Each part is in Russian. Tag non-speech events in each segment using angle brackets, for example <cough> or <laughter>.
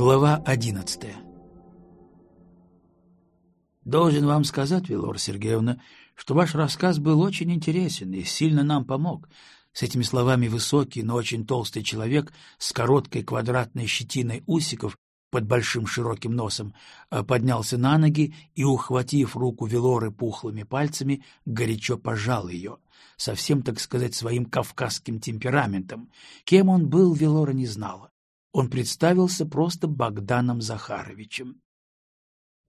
Глава одиннадцатая Должен вам сказать, Вилор Сергеевна, что ваш рассказ был очень интересен и сильно нам помог. С этими словами высокий, но очень толстый человек с короткой квадратной щетиной усиков под большим широким носом э, поднялся на ноги и, ухватив руку Велоры пухлыми пальцами, горячо пожал ее, совсем, так сказать, своим кавказским темпераментом. Кем он был, Велора не знала. Он представился просто Богданом Захаровичем.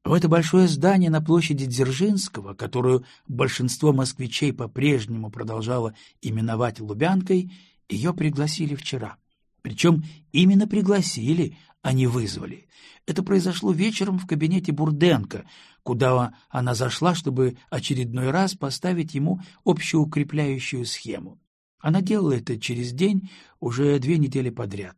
В это большое здание на площади Дзержинского, которую большинство москвичей по-прежнему продолжало именовать Лубянкой, ее пригласили вчера. Причем именно пригласили, а не вызвали. Это произошло вечером в кабинете Бурденко, куда она зашла, чтобы очередной раз поставить ему общеукрепляющую схему. Она делала это через день уже две недели подряд,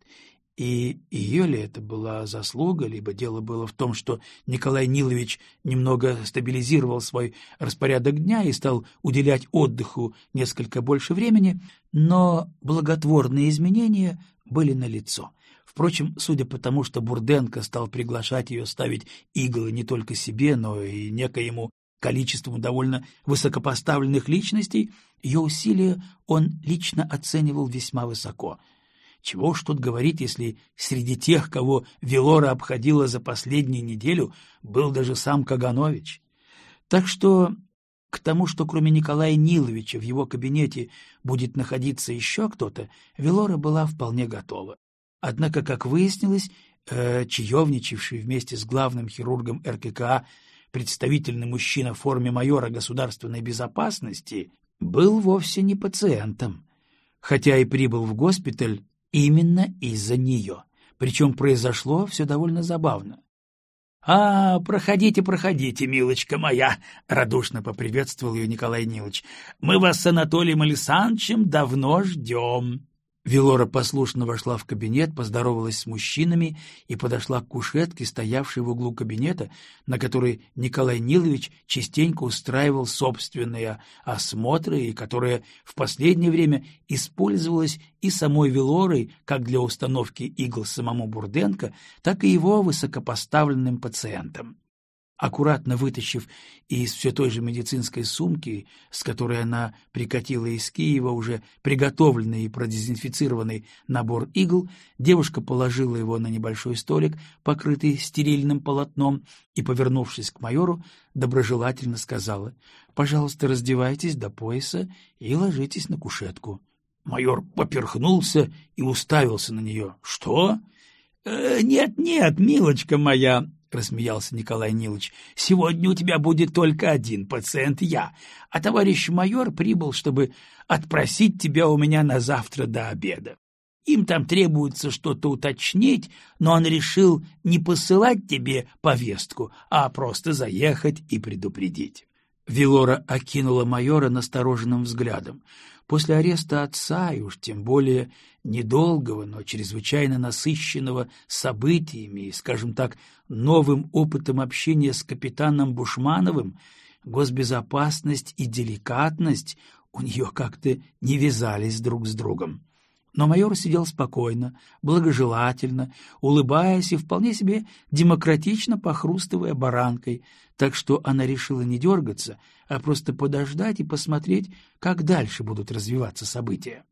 и ее ли это была заслуга, либо дело было в том, что Николай Нилович немного стабилизировал свой распорядок дня и стал уделять отдыху несколько больше времени, но благотворные изменения были налицо. Впрочем, судя по тому, что Бурденко стал приглашать ее ставить иглы не только себе, но и некоему количеству довольно высокопоставленных личностей, ее усилия он лично оценивал весьма высоко — чего уж тут говорить, если среди тех, кого Велора обходила за последнюю неделю, был даже сам Каганович. Так что к тому, что кроме Николая Ниловича в его кабинете будет находиться еще кто-то, Велора была вполне готова. Однако, как выяснилось, э, чаевничавший вместе с главным хирургом РККА представительный мужчина в форме майора государственной безопасности был вовсе не пациентом. Хотя и прибыл в госпиталь именно из-за нее. Причем произошло все довольно забавно. — А, проходите, проходите, милочка моя! — радушно поприветствовал ее Николай Нилович. — Мы вас с Анатолием Александровичем давно ждем. Велора послушно вошла в кабинет, поздоровалась с мужчинами и подошла к кушетке, стоявшей в углу кабинета, на которой Николай Нилович частенько устраивал собственные осмотры и которая в последнее время использовалась и самой Велорой как для установки игл самому Бурденко, так и его высокопоставленным пациентам. Аккуратно вытащив из все той же медицинской сумки, с которой она прикатила из Киева уже приготовленный и продезинфицированный набор игл, девушка положила его на небольшой столик, покрытый стерильным полотном, и, повернувшись к майору, доброжелательно сказала «Пожалуйста, раздевайтесь до пояса и ложитесь на кушетку». Майор поперхнулся и уставился на нее. «Что?» «Э, «Нет, нет, милочка моя», — рассмеялся Николай Нилович, — сегодня у тебя будет только один пациент я, а товарищ майор прибыл, чтобы отпросить тебя у меня на завтра до обеда. Им там требуется что-то уточнить, но он решил не посылать тебе повестку, а просто заехать и предупредить. Вилора окинула майора настороженным взглядом. После ареста отца, и уж тем более недолгого, но чрезвычайно насыщенного событиями и, скажем так, новым опытом общения с капитаном Бушмановым, госбезопасность и деликатность у нее как-то не вязались друг с другом. Но майор сидел спокойно, благожелательно, улыбаясь и вполне себе демократично похрустывая баранкой, так что она решила не дергаться, а просто подождать и посмотреть, как дальше будут развиваться события.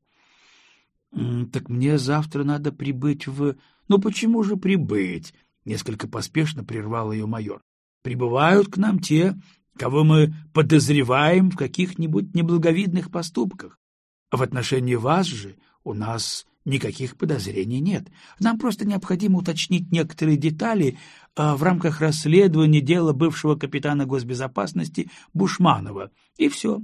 — Так мне завтра надо прибыть в... — Ну почему же прибыть? — несколько поспешно прервал ее майор. — Прибывают к нам те, кого мы подозреваем в каких-нибудь неблаговидных поступках. А в отношении вас же у нас никаких подозрений нет. Нам просто необходимо уточнить некоторые детали а, в рамках расследования дела бывшего капитана госбезопасности Бушманова. И все.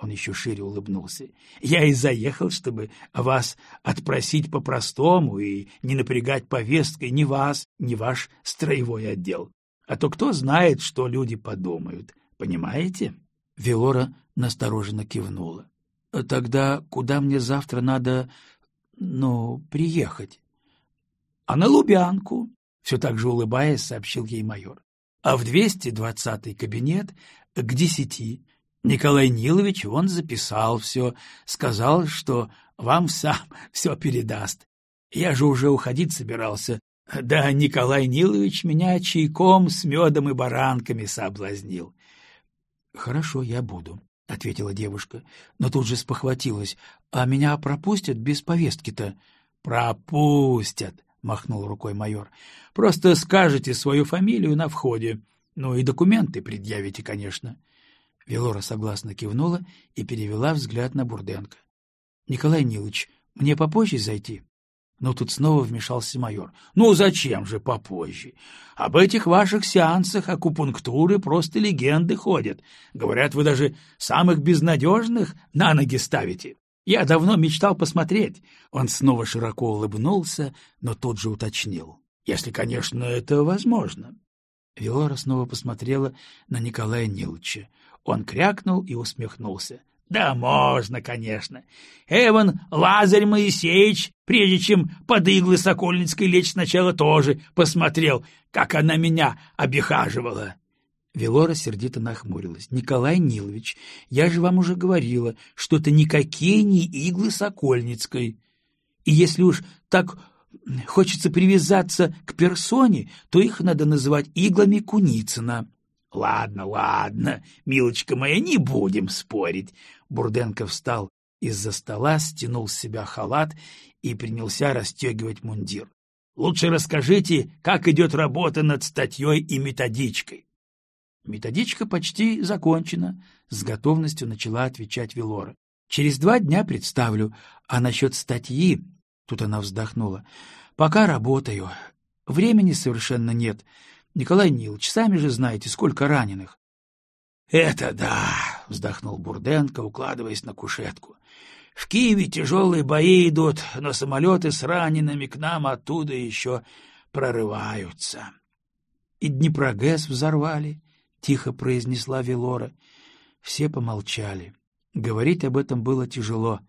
Он еще шире улыбнулся. «Я и заехал, чтобы вас отпросить по-простому и не напрягать повесткой ни вас, ни ваш строевой отдел. А то кто знает, что люди подумают. Понимаете?» Велора настороженно кивнула. Тогда куда мне завтра надо, ну, приехать? А на Лубянку, все так же улыбаясь, сообщил ей майор. А в 220-й кабинет к десяти. Николай Нилович, он записал все, сказал, что вам сам <laughs> все передаст. Я же уже уходить собирался, Да Николай Нилович меня чайком с медом и баранками соблазнил. — Хорошо, я буду, — ответила девушка, но тут же спохватилась. — А меня пропустят без повестки-то? — Пропустят, — махнул рукой майор. — Просто скажете свою фамилию на входе. Ну и документы предъявите, конечно. Велора согласно кивнула и перевела взгляд на Бурденко. — Николай Нилович, мне попозже зайти? Но тут снова вмешался майор. — Ну зачем же попозже? Об этих ваших сеансах акупунктуры просто легенды ходят. Говорят, вы даже самых безнадежных на ноги ставите. Я давно мечтал посмотреть. Он снова широко улыбнулся, но тут же уточнил. Если, конечно, это возможно. Виора снова посмотрела на Николая Нилча. Он крякнул и усмехнулся. Да можно, конечно. Эван Лазарь Моисеевич, прежде чем под иглы Сокольницкой лечь сначала тоже посмотрел, как она меня обихаживала. Велора сердито нахмурилась. — Николай Нилович, я же вам уже говорила, что это никакие не иглы Сокольницкой. И если уж так хочется привязаться к персоне, то их надо называть иглами Куницына. — Ладно, ладно, милочка моя, не будем спорить. Бурденко встал из-за стола, стянул с себя халат и принялся расстегивать мундир. — Лучше расскажите, как идет работа над статьей и методичкой. Методичка почти закончена, — с готовностью начала отвечать Велора. Через два дня представлю, а насчет статьи... Тут она вздохнула. Пока работаю. Времени совершенно нет. Николай Нилович, сами же знаете, сколько раненых. — Это да, — вздохнул Бурденко, укладываясь на кушетку. — В Киеве тяжелые бои идут, но самолеты с ранеными к нам оттуда еще прорываются. — И Днепрогэс взорвали, — тихо произнесла Велора. Все помолчали. Говорить об этом было тяжело.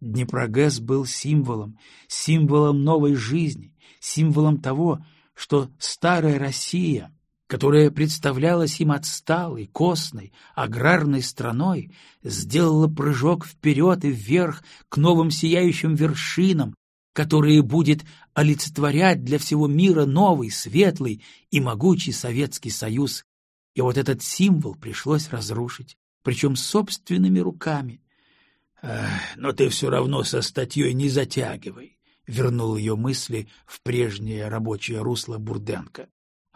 Днепрогэс был символом, символом новой жизни, символом того, что старая Россия, которая представлялась им отсталой, костной, аграрной страной, сделала прыжок вперед и вверх к новым сияющим вершинам, которые будет олицетворять для всего мира новый, светлый и могучий Советский Союз. И вот этот символ пришлось разрушить, причем собственными руками. — Но ты все равно со статьей не затягивай вернул ее мысли в прежнее рабочее русло Бурденко.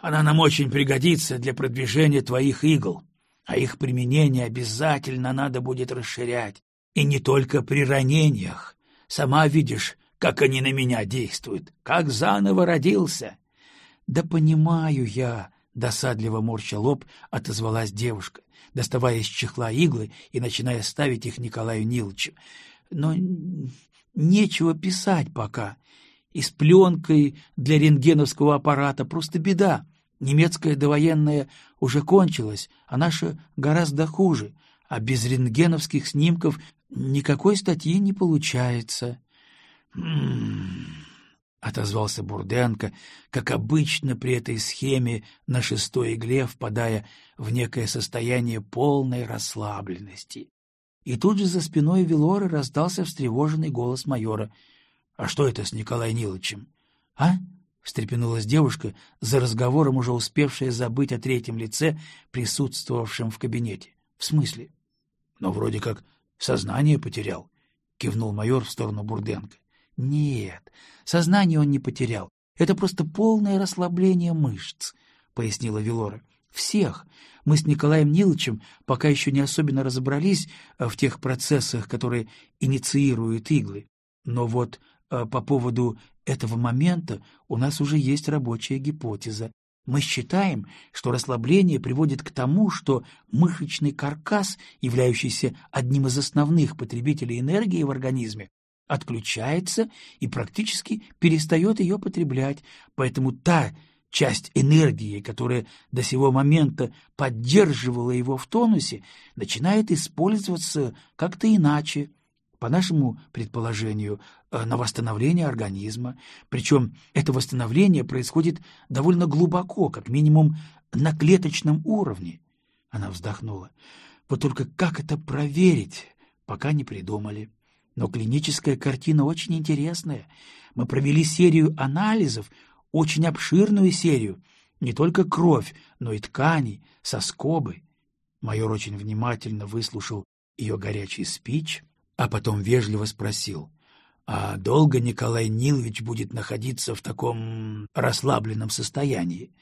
«Она нам очень пригодится для продвижения твоих игл, а их применение обязательно надо будет расширять, и не только при ранениях. Сама видишь, как они на меня действуют, как заново родился». «Да понимаю я», — досадливо морща лоб, отозвалась девушка, доставая из чехла иглы и начиная ставить их Николаю Ниловичу. «Но Нечего писать пока. И с пленкой для рентгеновского аппарата просто беда. Немецкая довоенная уже кончилась, а наша гораздо хуже, а без рентгеновских снимков никакой статьи не получается. «М-м-м», отозвался Бурденко, как обычно при этой схеме на шестой игле, впадая в некое состояние полной расслабленности. И тут же за спиной Велоры раздался встревоженный голос майора. — А что это с Николаем Ниловичем? — А? — встрепенулась девушка, за разговором уже успевшая забыть о третьем лице, присутствовавшем в кабинете. — В смысле? — Но вроде как сознание потерял, — кивнул майор в сторону Бурденко. — Нет, сознание он не потерял. Это просто полное расслабление мышц, — пояснила Велора. Всех. Мы с Николаем Ниловичем пока еще не особенно разобрались э, в тех процессах, которые инициируют иглы. Но вот по поводу этого момента у нас уже есть рабочая гипотеза. Мы считаем, что расслабление приводит к тому, что мышечный каркас, являющийся одним из основных потребителей энергии в организме, отключается и практически перестает ее потреблять. Поэтому та часть энергии, которая до сего момента поддерживала его в тонусе, начинает использоваться как-то иначе, по нашему предположению, э, на восстановление организма. Причем это восстановление происходит довольно глубоко, как минимум на клеточном уровне. Она вздохнула. Вот только как это проверить, пока не придумали. Но клиническая картина очень интересная. Мы провели серию анализов, очень обширную серию, не только кровь, но и ткани, соскобы. Майор очень внимательно выслушал ее горячий спич, а потом вежливо спросил, а долго Николай Нилович будет находиться в таком расслабленном состоянии?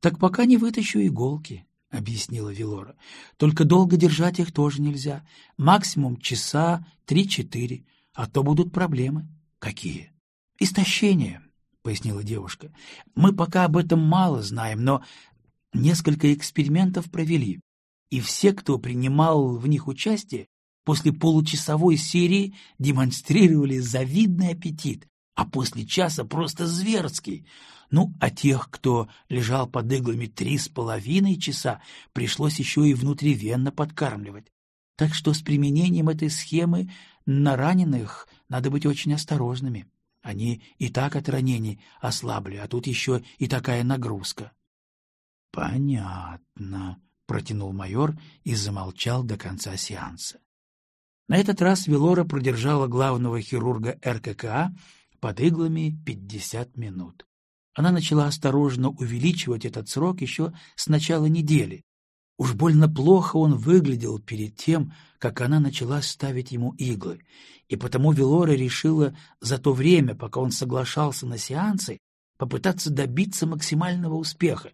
Так пока не вытащу иголки, — объяснила Вилора. Только долго держать их тоже нельзя. Максимум часа три-четыре, а то будут проблемы. Какие? Истощение, — пояснила девушка. Мы пока об этом мало знаем, но несколько экспериментов провели, и все, кто принимал в них участие, после получасовой серии демонстрировали завидный аппетит, а после часа просто зверский. Ну, а тех, кто лежал под иглами три с половиной часа, пришлось еще и внутривенно подкармливать. Так что с применением этой схемы на раненых надо быть очень осторожными. Они и так от ранений ослабли, а тут еще и такая нагрузка. — Понятно, — протянул майор и замолчал до конца сеанса. На этот раз Велора продержала главного хирурга РККА под иглами 50 минут. Она начала осторожно увеличивать этот срок еще с начала недели. Уж больно плохо он выглядел перед тем, как она начала ставить ему иглы, и потому Велора решила за то время, пока он соглашался на сеансы, попытаться добиться максимального успеха,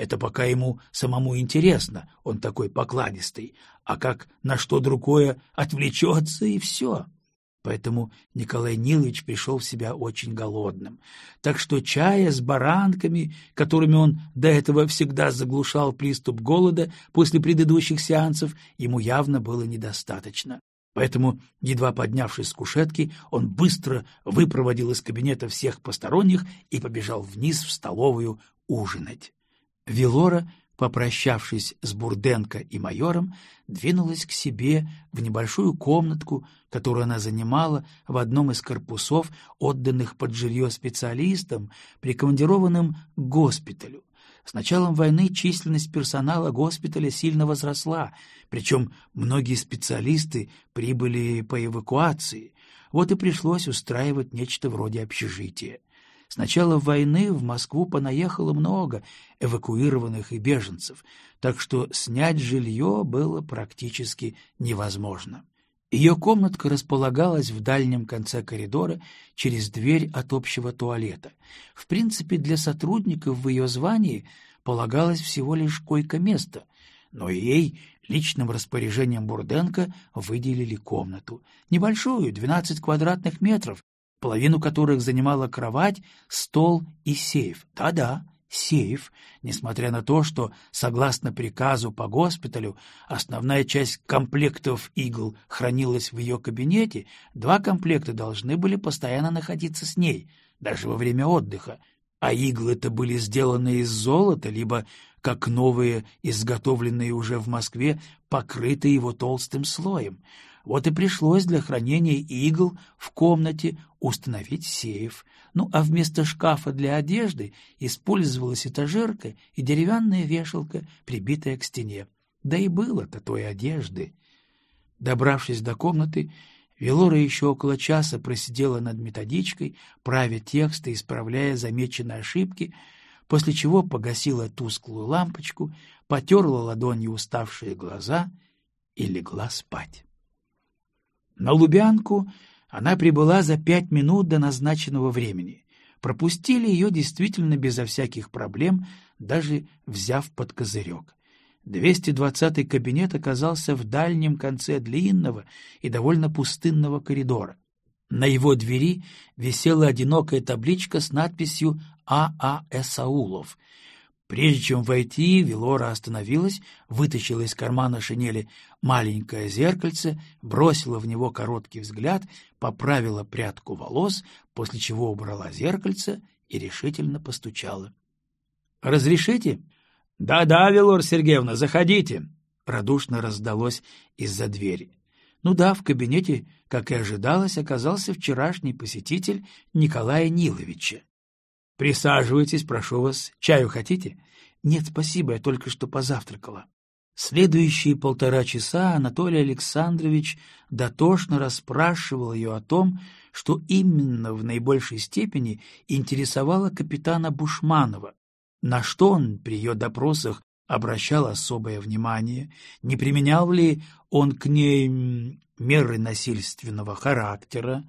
это пока ему самому интересно, он такой покладистый, а как на что другое отвлечется и все. Поэтому Николай Нилович пришел в себя очень голодным. Так что чая с баранками, которыми он до этого всегда заглушал приступ голода после предыдущих сеансов, ему явно было недостаточно. Поэтому, едва поднявшись с кушетки, он быстро выпроводил из кабинета всех посторонних и побежал вниз в столовую ужинать. Велора, попрощавшись с Бурденко и майором, двинулась к себе в небольшую комнатку, которую она занимала в одном из корпусов, отданных под жилье специалистам, прикомандированным к госпиталю. С началом войны численность персонала госпиталя сильно возросла, причем многие специалисты прибыли по эвакуации. Вот и пришлось устраивать нечто вроде общежития. С начала войны в Москву понаехало много эвакуированных и беженцев, так что снять жилье было практически невозможно. Ее комнатка располагалась в дальнем конце коридора через дверь от общего туалета. В принципе, для сотрудников в ее звании полагалось всего лишь койко-место, но ей личным распоряжением Бурденко выделили комнату. Небольшую, 12 квадратных метров, половину которых занимала кровать, стол и сейф. Да-да, сейф, несмотря на то, что, согласно приказу по госпиталю, основная часть комплектов игл хранилась в ее кабинете, два комплекта должны были постоянно находиться с ней, даже во время отдыха, а иглы-то были сделаны из золота, либо, как новые, изготовленные уже в Москве, покрыты его толстым слоем. Вот и пришлось для хранения игл в комнате установить сейф. Ну, а вместо шкафа для одежды использовалась этажерка и деревянная вешалка, прибитая к стене. Да и было-то той одежды. Добравшись до комнаты, Велора еще около часа просидела над методичкой, правя тексты, исправляя замеченные ошибки, после чего погасила тусклую лампочку, потерла ладонью уставшие глаза и легла спать. На Лубянку она прибыла за пять минут до назначенного времени. Пропустили ее действительно безо всяких проблем, даже взяв под козырек. 220-й кабинет оказался в дальнем конце длинного и довольно пустынного коридора. На его двери висела одинокая табличка с надписью «А. А. Эсаулов», Прежде чем войти, Велора остановилась, вытащила из кармана шинели маленькое зеркальце, бросила в него короткий взгляд, поправила прядку волос, после чего убрала зеркальце и решительно постучала. — Разрешите? Да — Да-да, Велор Сергеевна, заходите! — радушно раздалось из-за двери. Ну да, в кабинете, как и ожидалось, оказался вчерашний посетитель Николая Ниловича. Присаживайтесь, прошу вас. Чаю хотите? Нет, спасибо, я только что позавтракала. Следующие полтора часа Анатолий Александрович дотошно расспрашивал ее о том, что именно в наибольшей степени интересовало капитана Бушманова, на что он при ее допросах обращал особое внимание, не применял ли он к ней меры насильственного характера,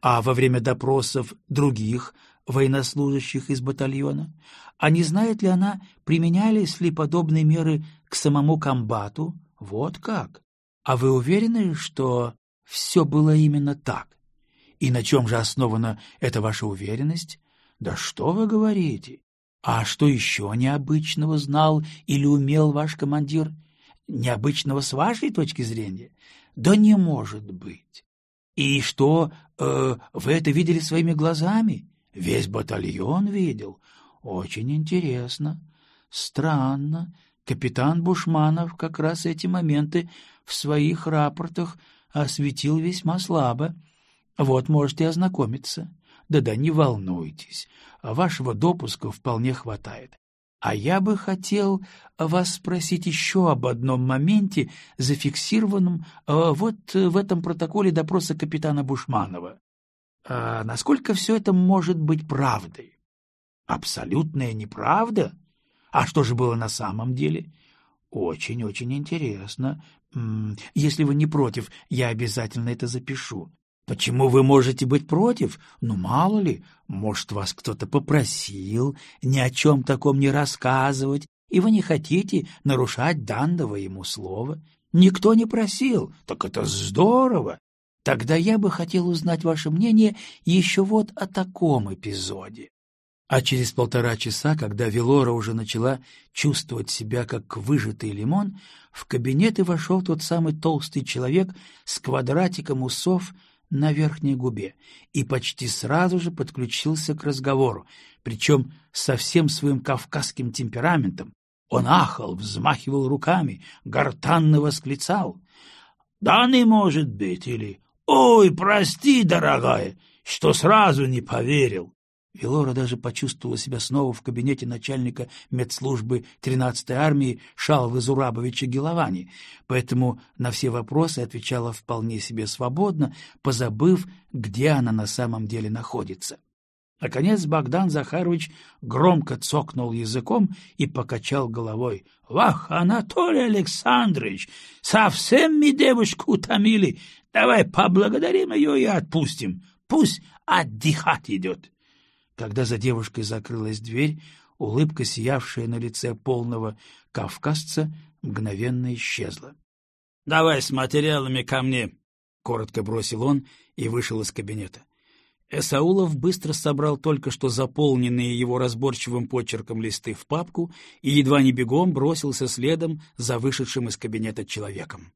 а во время допросов других военнослужащих из батальона, а не знает ли она, применялись ли подобные меры к самому комбату? Вот как. А вы уверены, что все было именно так? И на чем же основана эта ваша уверенность? Да что вы говорите? А что еще необычного знал или умел ваш командир? Необычного с вашей точки зрения? Да не может быть. И что, э, вы это видели своими глазами? Весь батальон видел. Очень интересно. Странно. Капитан Бушманов как раз эти моменты в своих рапортах осветил весьма слабо. Вот можете ознакомиться. Да-да, не волнуйтесь, вашего допуска вполне хватает. А я бы хотел вас спросить еще об одном моменте, зафиксированном э, вот в этом протоколе допроса капитана Бушманова. А насколько все это может быть правдой? Абсолютная неправда? А что же было на самом деле? Очень-очень интересно. Если вы не против, я обязательно это запишу. Почему вы можете быть против? Ну, мало ли, может, вас кто-то попросил ни о чем таком не рассказывать, и вы не хотите нарушать данного ему слова. Никто не просил, так это здорово. Тогда я бы хотел узнать ваше мнение еще вот о таком эпизоде. А через полтора часа, когда Велора уже начала чувствовать себя как выжатый лимон, в кабинет и вошел тот самый толстый человек с квадратиком усов на верхней губе и почти сразу же подключился к разговору, причем со всем своим кавказским темпераментом. Он ахал, взмахивал руками, гортанно восклицал. «Да не может быть!» или «Ой, прости, дорогая, что сразу не поверил!» Велора даже почувствовала себя снова в кабинете начальника медслужбы 13-й армии Шалвы Зурабовича Геловани, поэтому на все вопросы отвечала вполне себе свободно, позабыв, где она на самом деле находится. Наконец Богдан Захарович громко цокнул языком и покачал головой. — Вах, Анатолий Александрович, совсем мы девушку утомили. Давай поблагодарим ее и отпустим. Пусть отдыхать идет. Когда за девушкой закрылась дверь, улыбка, сиявшая на лице полного кавказца, мгновенно исчезла. — Давай с материалами ко мне, — коротко бросил он и вышел из кабинета. Эсаулов быстро собрал только что заполненные его разборчивым почерком листы в папку и едва не бегом бросился следом за вышедшим из кабинета человеком.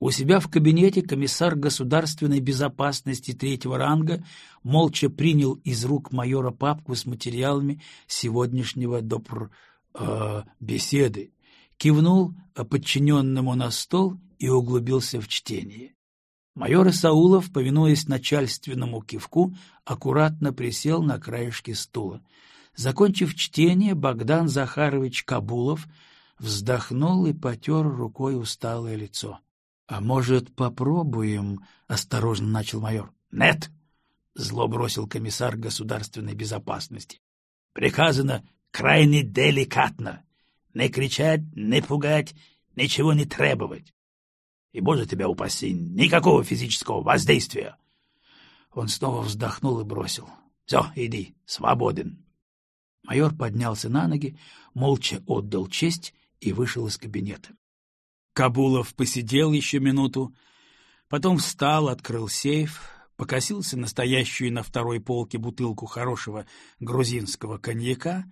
У себя в кабинете комиссар государственной безопасности третьего ранга молча принял из рук майора папку с материалами сегодняшнего допр... Э, беседы, кивнул подчиненному на стол и углубился в чтение. Майор Исаулов, повинуясь начальственному кивку, аккуратно присел на краешке стула. Закончив чтение, Богдан Захарович Кабулов вздохнул и потер рукой усталое лицо. — А может, попробуем? — осторожно начал майор. — Нет! — зло бросил комиссар государственной безопасности. — Приказано крайне деликатно. Не кричать, не пугать, ничего не требовать. И, боже тебя упаси, никакого физического воздействия. Он снова вздохнул и бросил. — Все, иди, свободен. Майор поднялся на ноги, молча отдал честь и вышел из кабинета. Кабулов посидел еще минуту, потом встал, открыл сейф, покосился на стоящую на второй полке бутылку хорошего грузинского коньяка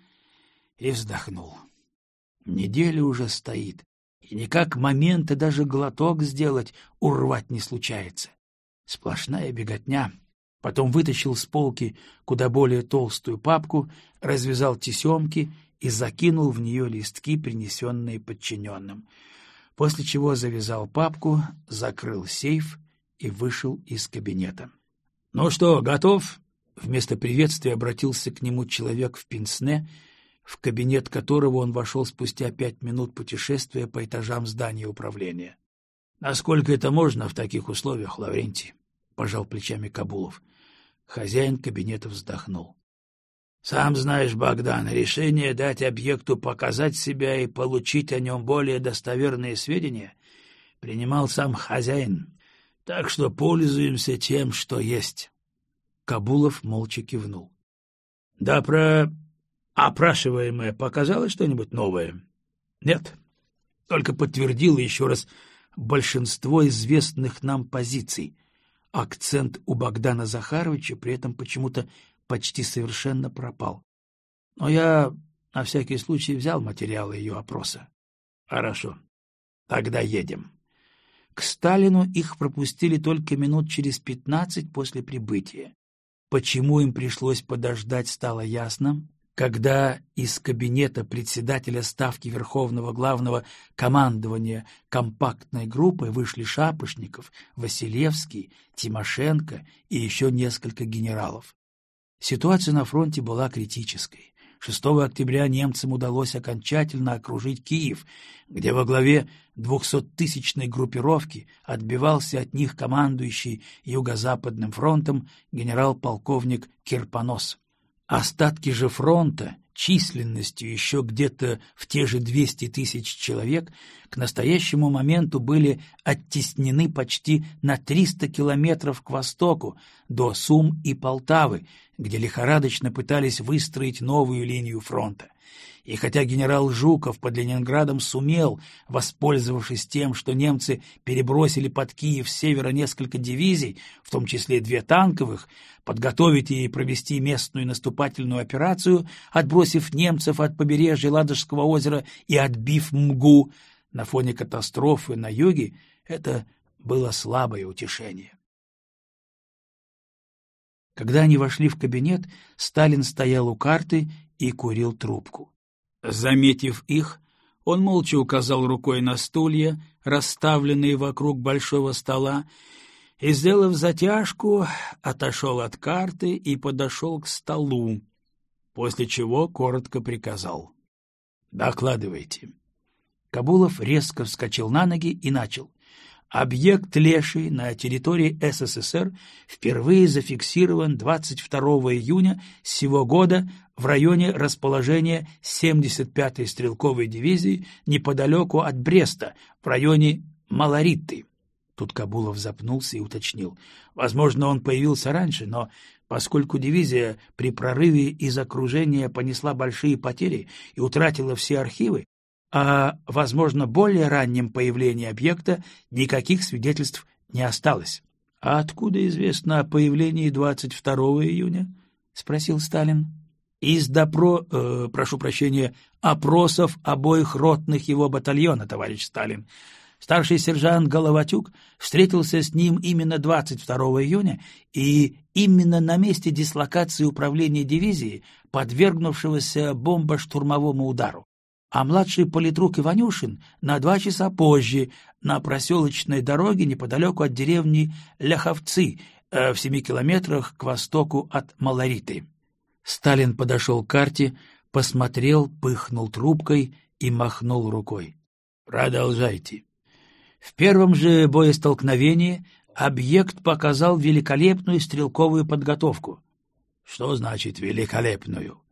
и вздохнул. Неделя уже стоит, и никак момента даже глоток сделать, урвать не случается. Сплошная беготня. Потом вытащил с полки куда более толстую папку, развязал тесемки и закинул в нее листки, принесенные подчиненным — после чего завязал папку, закрыл сейф и вышел из кабинета. — Ну что, готов? — вместо приветствия обратился к нему человек в пинсне, в кабинет которого он вошел спустя пять минут путешествия по этажам здания управления. — Насколько это можно в таких условиях, Лаврентий? — пожал плечами Кабулов. Хозяин кабинета вздохнул. — Сам знаешь, Богдан, решение дать объекту показать себя и получить о нем более достоверные сведения принимал сам хозяин, так что пользуемся тем, что есть. Кабулов молча кивнул. — Да про опрашиваемое показало что-нибудь новое? — Нет. Только подтвердило еще раз большинство известных нам позиций. Акцент у Богдана Захаровича при этом почему-то почти совершенно пропал. Но я на всякий случай взял материалы ее опроса. — Хорошо. Тогда едем. К Сталину их пропустили только минут через пятнадцать после прибытия. Почему им пришлось подождать, стало ясно, когда из кабинета председателя Ставки Верховного Главного Командования компактной группы вышли Шапошников, Василевский, Тимошенко и еще несколько генералов. Ситуация на фронте была критической. 6 октября немцам удалось окончательно окружить Киев, где во главе двухсоттысячной группировки отбивался от них командующий Юго-Западным фронтом генерал-полковник Кирпонос. Остатки же фронта, численностью еще где-то в те же 200 тысяч человек, к настоящему моменту были оттеснены почти на 300 километров к востоку, до Сум и Полтавы, где лихорадочно пытались выстроить новую линию фронта. И хотя генерал Жуков под Ленинградом сумел, воспользовавшись тем, что немцы перебросили под Киев с севера несколько дивизий, в том числе две танковых, подготовить и провести местную наступательную операцию, отбросив немцев от побережья Ладожского озера и отбив МГУ, на фоне катастрофы на юге это было слабое утешение. Когда они вошли в кабинет, Сталин стоял у карты и курил трубку. Заметив их, он молча указал рукой на стулья, расставленные вокруг большого стола, и, сделав затяжку, отошел от карты и подошел к столу, после чего коротко приказал. — Докладывайте. Кабулов резко вскочил на ноги и начал. Объект Леший на территории СССР впервые зафиксирован 22 июня сего года в районе расположения 75-й стрелковой дивизии неподалеку от Бреста, в районе Малоритты. Тут Кабулов запнулся и уточнил. Возможно, он появился раньше, но поскольку дивизия при прорыве из окружения понесла большие потери и утратила все архивы, о, возможно, более раннем появлении объекта никаких свидетельств не осталось. — А откуда известно о появлении 22 июня? — спросил Сталин. — Из допро... Э, прошу прощения, опросов обоих ротных его батальона, товарищ Сталин. Старший сержант Головатюк встретился с ним именно 22 июня и именно на месте дислокации управления дивизии, подвергнувшегося бомбо-штурмовому удару а младший политрук Иванюшин на два часа позже на проселочной дороге неподалеку от деревни Ляховцы э, в семи километрах к востоку от Малориты. Сталин подошел к карте, посмотрел, пыхнул трубкой и махнул рукой. «Продолжайте». В первом же боестолкновении объект показал великолепную стрелковую подготовку. Что значит «великолепную»?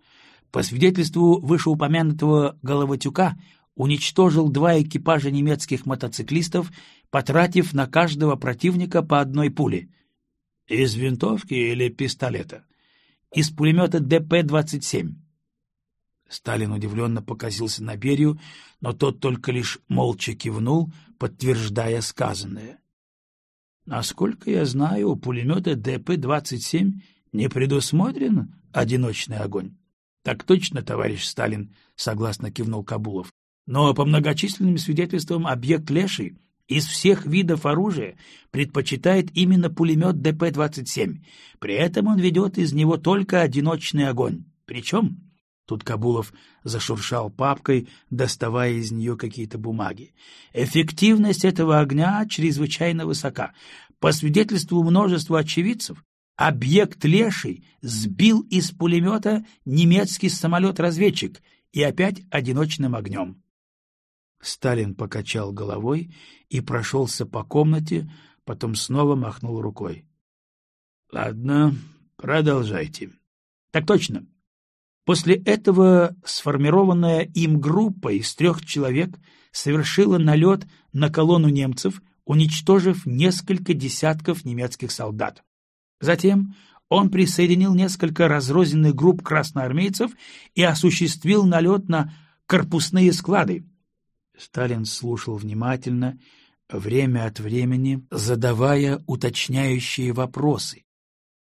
По свидетельству вышеупомянутого Головатюка, уничтожил два экипажа немецких мотоциклистов, потратив на каждого противника по одной пуле. Из винтовки или пистолета? Из пулемета ДП-27. Сталин удивленно показился на Берию, но тот только лишь молча кивнул, подтверждая сказанное. Насколько я знаю, у пулемета ДП-27 не предусмотрен одиночный огонь. — Так точно, товарищ Сталин, — согласно кивнул Кабулов. Но по многочисленным свидетельствам объект Леший из всех видов оружия предпочитает именно пулемет ДП-27. При этом он ведет из него только одиночный огонь. Причем... Тут Кабулов зашуршал папкой, доставая из нее какие-то бумаги. Эффективность этого огня чрезвычайно высока. По свидетельству множества очевидцев, Объект «Леший» сбил из пулемета немецкий самолет-разведчик и опять одиночным огнем. Сталин покачал головой и прошелся по комнате, потом снова махнул рукой. — Ладно, продолжайте. — Так точно. После этого сформированная им группа из трех человек совершила налет на колонну немцев, уничтожив несколько десятков немецких солдат. Затем он присоединил несколько разрозненных групп красноармейцев и осуществил налет на корпусные склады. Сталин слушал внимательно, время от времени задавая уточняющие вопросы,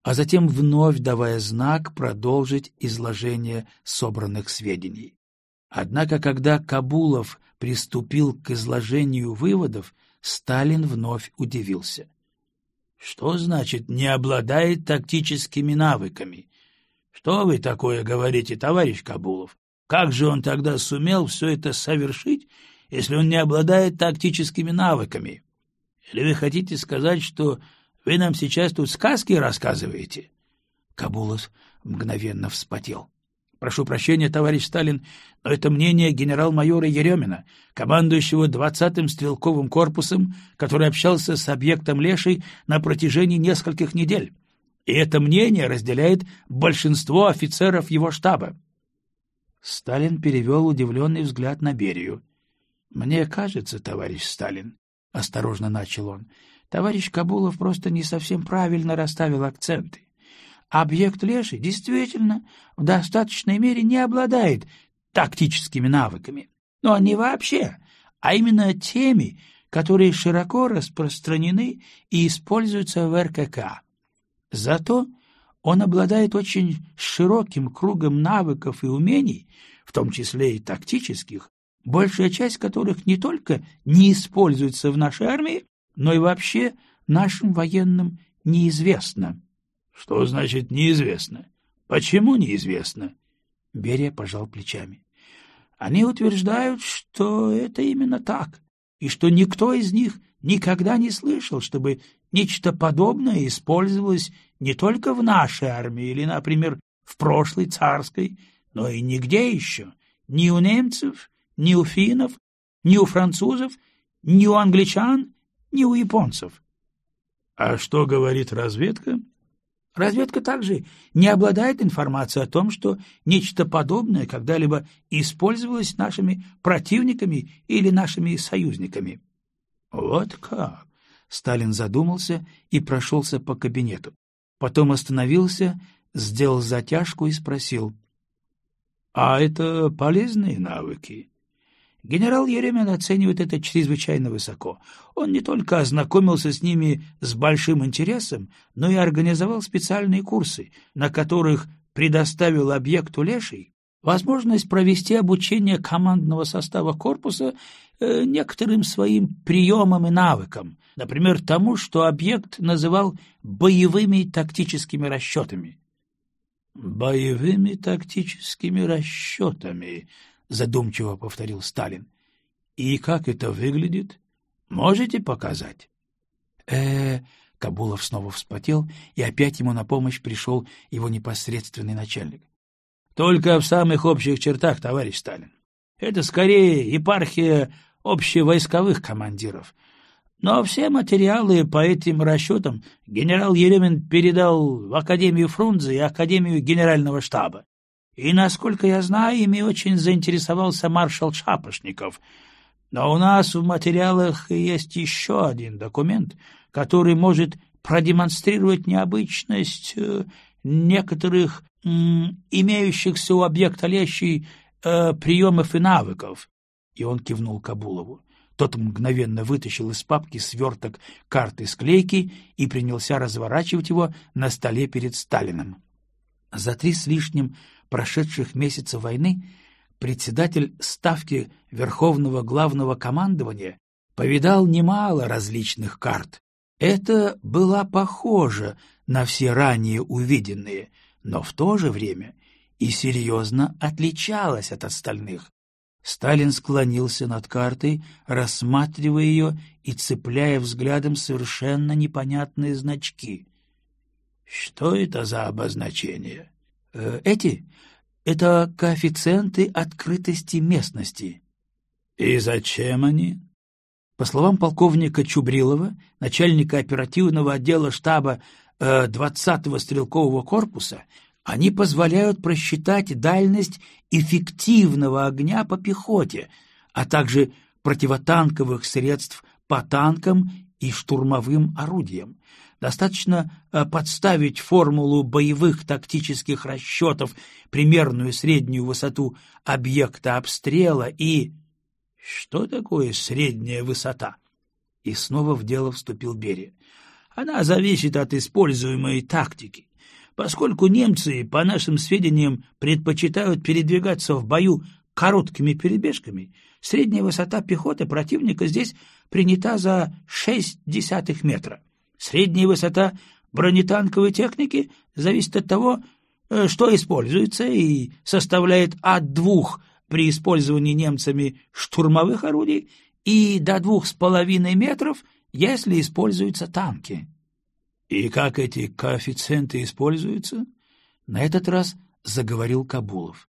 а затем вновь давая знак продолжить изложение собранных сведений. Однако, когда Кабулов приступил к изложению выводов, Сталин вновь удивился. Что значит «не обладает тактическими навыками»? Что вы такое говорите, товарищ Кабулов? Как же он тогда сумел все это совершить, если он не обладает тактическими навыками? Или вы хотите сказать, что вы нам сейчас тут сказки рассказываете? Кабулов мгновенно вспотел. Прошу прощения, товарищ Сталин, но это мнение генерал-майора Еремина, командующего 20-м стрелковым корпусом, который общался с объектом Лешей на протяжении нескольких недель. И это мнение разделяет большинство офицеров его штаба. Сталин перевел удивленный взгляд на Берию. — Мне кажется, товарищ Сталин, — осторожно начал он, — товарищ Кабулов просто не совсем правильно расставил акценты. Объект Леший действительно в достаточной мере не обладает тактическими навыками. Но не вообще, а именно теми, которые широко распространены и используются в РКК. Зато он обладает очень широким кругом навыков и умений, в том числе и тактических, большая часть которых не только не используется в нашей армии, но и вообще нашим военным неизвестна. Что значит неизвестно? Почему неизвестно? Берия пожал плечами. Они утверждают, что это именно так, и что никто из них никогда не слышал, чтобы нечто подобное использовалось не только в нашей армии или, например, в прошлой царской, но и нигде еще, ни у немцев, ни у финнов, ни у французов, ни у англичан, ни у японцев. А что говорит разведка? Разведка также не обладает информацией о том, что нечто подобное когда-либо использовалось нашими противниками или нашими союзниками. Вот как! Сталин задумался и прошелся по кабинету. Потом остановился, сделал затяжку и спросил. — А это полезные навыки? Генерал Еремин оценивает это чрезвычайно высоко. Он не только ознакомился с ними с большим интересом, но и организовал специальные курсы, на которых предоставил объекту Леший возможность провести обучение командного состава корпуса э, некоторым своим приемам и навыкам, например, тому, что объект называл боевыми тактическими расчетами. «Боевыми тактическими расчетами», — задумчиво повторил Сталин. «И как это выглядит? Можете показать?» э Кабулов снова вспотел, и опять ему на помощь пришел его непосредственный начальник. «Только в самых общих чертах, товарищ Сталин. Это скорее епархия общевойсковых командиров. Но все материалы по этим расчетам генерал Еремин передал в Академию Фрунзе и Академию Генерального штаба. И, насколько я знаю, ими очень заинтересовался маршал Шапошников. Но у нас в материалах есть еще один документ, который может продемонстрировать необычность э, некоторых имеющихся у объекта лещей э, приемов и навыков. И он кивнул Кабулову. Тот мгновенно вытащил из папки сверток карты склейки и принялся разворачивать его на столе перед Сталиным. За три с лишним прошедших месяца войны председатель Ставки Верховного Главного Командования повидал немало различных карт. Это была похожа на все ранее увиденные, но в то же время и серьезно отличалась от остальных. Сталин склонился над картой, рассматривая ее и цепляя взглядом совершенно непонятные значки. — Что это за обозначения? Э, — Эти? Это коэффициенты открытости местности. И зачем они? По словам полковника Чубрилова, начальника оперативного отдела штаба э, 20-го стрелкового корпуса, они позволяют просчитать дальность эффективного огня по пехоте, а также противотанковых средств по танкам и штурмовым орудиям. Достаточно э, подставить формулу боевых тактических расчетов, примерную среднюю высоту объекта обстрела и... Что такое средняя высота? И снова в дело вступил Берия. Она зависит от используемой тактики. Поскольку немцы, по нашим сведениям, предпочитают передвигаться в бою короткими перебежками, средняя высота пехоты противника здесь принята за шесть десятых метра. Средняя высота бронетанковой техники зависит от того, э, что используется, и составляет от двух при использовании немцами штурмовых орудий и до двух с половиной метров, если используются танки. И как эти коэффициенты используются? На этот раз заговорил Кабулов.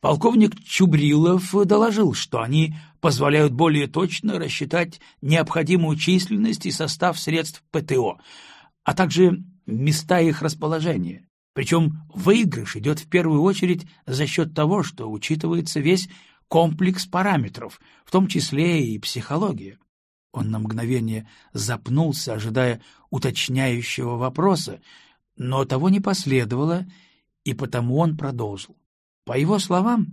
Полковник Чубрилов доложил, что они позволяют более точно рассчитать необходимую численность и состав средств ПТО, а также места их расположения. Причем выигрыш идет в первую очередь за счет того, что учитывается весь комплекс параметров, в том числе и психология. Он на мгновение запнулся, ожидая уточняющего вопроса, но того не последовало, и потому он продолжил. По его словам,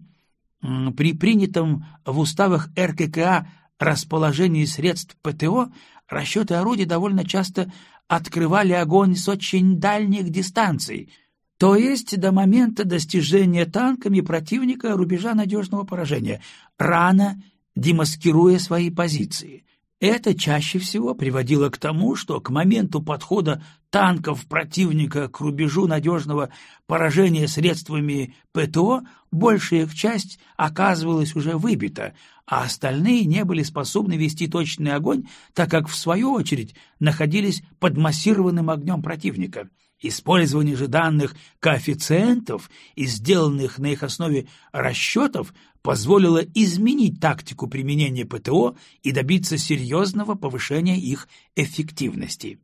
при принятом в уставах РККА расположении средств ПТО расчеты орудий довольно часто открывали огонь с очень дальних дистанций — то есть до момента достижения танками противника рубежа надежного поражения, рано демаскируя свои позиции. Это чаще всего приводило к тому, что к моменту подхода танков противника к рубежу надежного поражения средствами ПТО большая их часть оказывалась уже выбита, а остальные не были способны вести точный огонь, так как, в свою очередь, находились под массированным огнем противника — Использование же данных коэффициентов и сделанных на их основе расчетов позволило изменить тактику применения ПТО и добиться серьезного повышения их эффективности.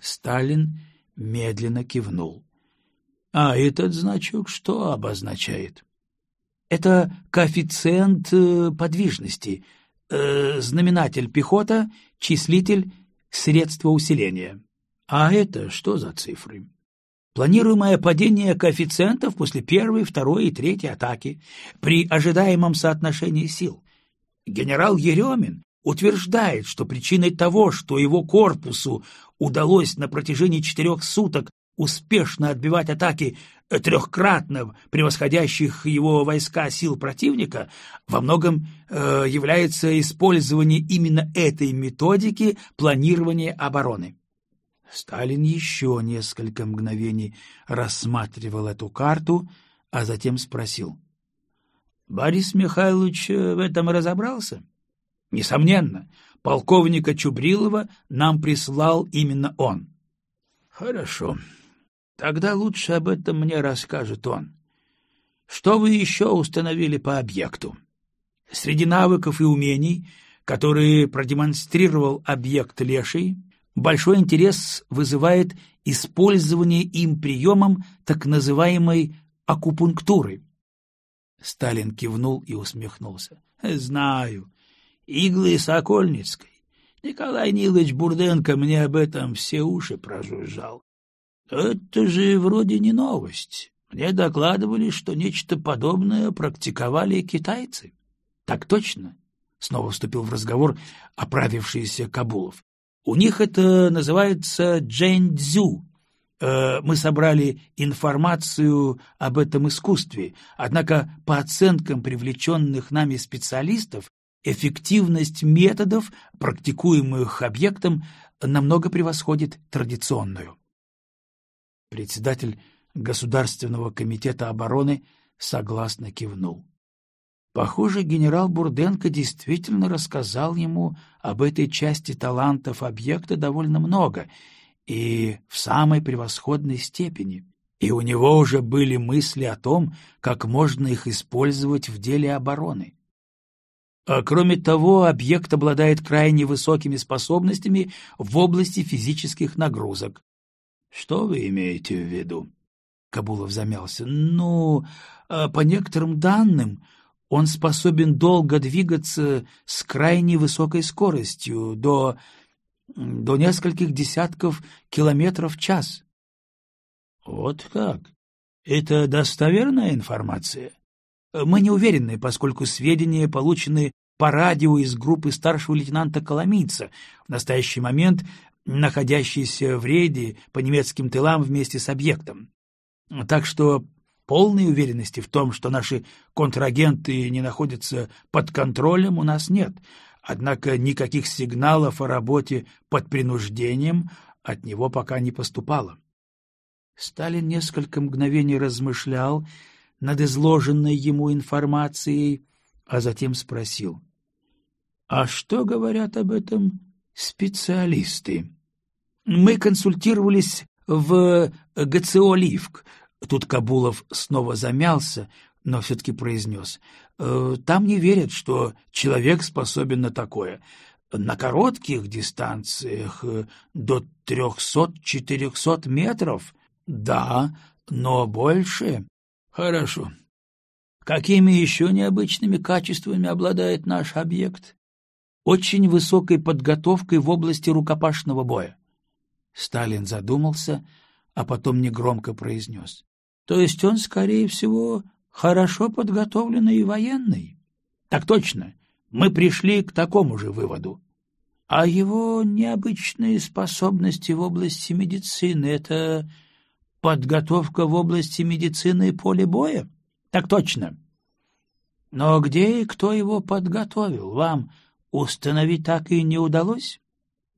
Сталин медленно кивнул. — А этот значок что обозначает? — Это коэффициент э, подвижности, э, знаменатель пехота, числитель средства усиления. А это что за цифры? Планируемое падение коэффициентов после первой, второй и третьей атаки при ожидаемом соотношении сил. Генерал Еремин утверждает, что причиной того, что его корпусу удалось на протяжении четырех суток успешно отбивать атаки трехкратно превосходящих его войска сил противника, во многом э, является использование именно этой методики планирования обороны. Сталин еще несколько мгновений рассматривал эту карту, а затем спросил. — Борис Михайлович э, в этом разобрался? — Несомненно. Полковника Чубрилова нам прислал именно он. — Хорошо. Тогда лучше об этом мне расскажет он. Что вы еще установили по объекту? Среди навыков и умений, которые продемонстрировал объект Леший, Большой интерес вызывает использование им приемом так называемой акупунктуры. Сталин кивнул и усмехнулся. — Знаю. Иглы Сокольницкой. Николай Нилович Бурденко мне об этом все уши прожужжал. Это же вроде не новость. Мне докладывали, что нечто подобное практиковали китайцы. — Так точно, — снова вступил в разговор оправившийся Кабулов. У них это называется джэньцзю. Э, мы собрали информацию об этом искусстве, однако по оценкам привлеченных нами специалистов эффективность методов, практикуемых объектом, намного превосходит традиционную. Председатель Государственного комитета обороны согласно кивнул. Похоже, генерал Бурденко действительно рассказал ему об этой части талантов объекта довольно много и в самой превосходной степени. и у него уже были мысли о том, как можно их использовать в деле обороны. А кроме того, объект обладает крайне высокими способностями в области физических нагрузок. Что вы имеете в виду? Кабулов замялся. Ну, а по некоторым данным, он способен долго двигаться с крайне высокой скоростью, до, до нескольких десятков километров в час. Вот как? Это достоверная информация? Мы не уверены, поскольку сведения получены по радио из группы старшего лейтенанта Коломийца, в настоящий момент находящийся в рейде по немецким тылам вместе с объектом. Так что полной уверенности в том, что наши контрагенты не находятся под контролем, у нас нет. Однако никаких сигналов о работе под принуждением от него пока не поступало. Сталин несколько мгновений размышлял над изложенной ему информацией, а затем спросил. — А что говорят об этом специалисты? Мы консультировались в ГЦО «Ливк». Тут Кабулов снова замялся, но все-таки произнес. «Э, там не верят, что человек способен на такое. На коротких дистанциях э, до трехсот-четырехсот метров — да, но больше — хорошо. Какими еще необычными качествами обладает наш объект? Очень высокой подготовкой в области рукопашного боя. Сталин задумался, а потом негромко произнес. — То есть он, скорее всего, хорошо подготовленный и военный? — Так точно. Мы пришли к такому же выводу. А его необычные способности в области медицины — это подготовка в области медицины и поля боя? Так точно. Но где и кто его подготовил, вам установить так и не удалось?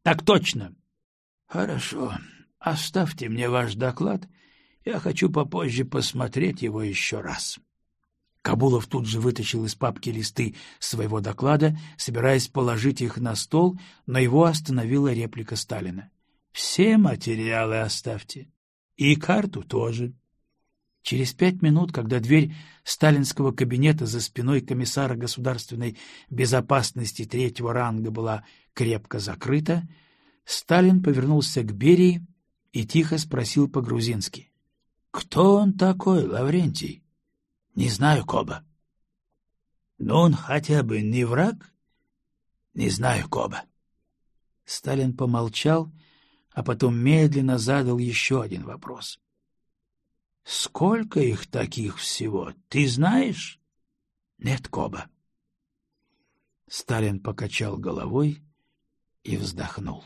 Так точно. Хорошо. Оставьте мне ваш доклад. Я хочу попозже посмотреть его еще раз. Кабулов тут же вытащил из папки листы своего доклада, собираясь положить их на стол, но его остановила реплика Сталина. — Все материалы оставьте. И карту тоже. Через пять минут, когда дверь сталинского кабинета за спиной комиссара государственной безопасности третьего ранга была крепко закрыта, Сталин повернулся к Берии и тихо спросил по-грузински. — Кто он такой, Лаврентий? — Не знаю, Коба. — Но он хотя бы не враг? — Не знаю, Коба. Сталин помолчал, а потом медленно задал еще один вопрос. — Сколько их таких всего, ты знаешь? — Нет, Коба. Сталин покачал головой и вздохнул.